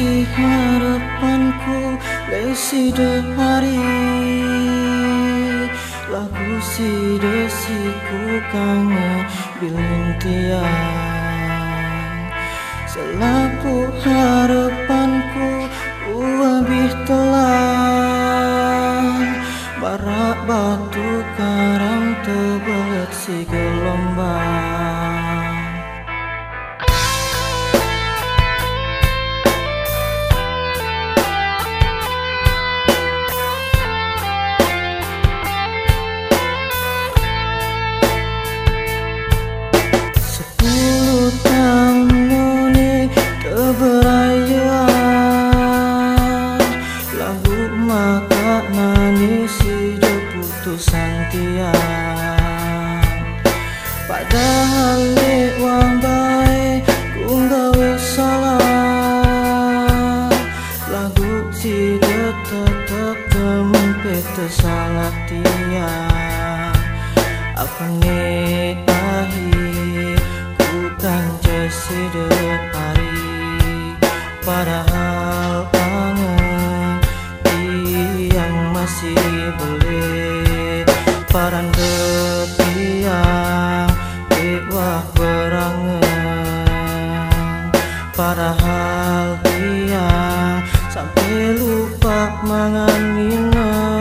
Masih harapanku lesi de hari Lagu si desiku kangen bilintian Selapu harapanku uabih telan Barak batu karang tebelet si Padahal lewang baik ku gawe salah. Lagu si tetep temen pete salah tiang Apa nih ahi ku kan jesi hari Padahal kangen yang masih boleh. Paran ketiang wah berangan. Padahal dia sampai lupa mangan minum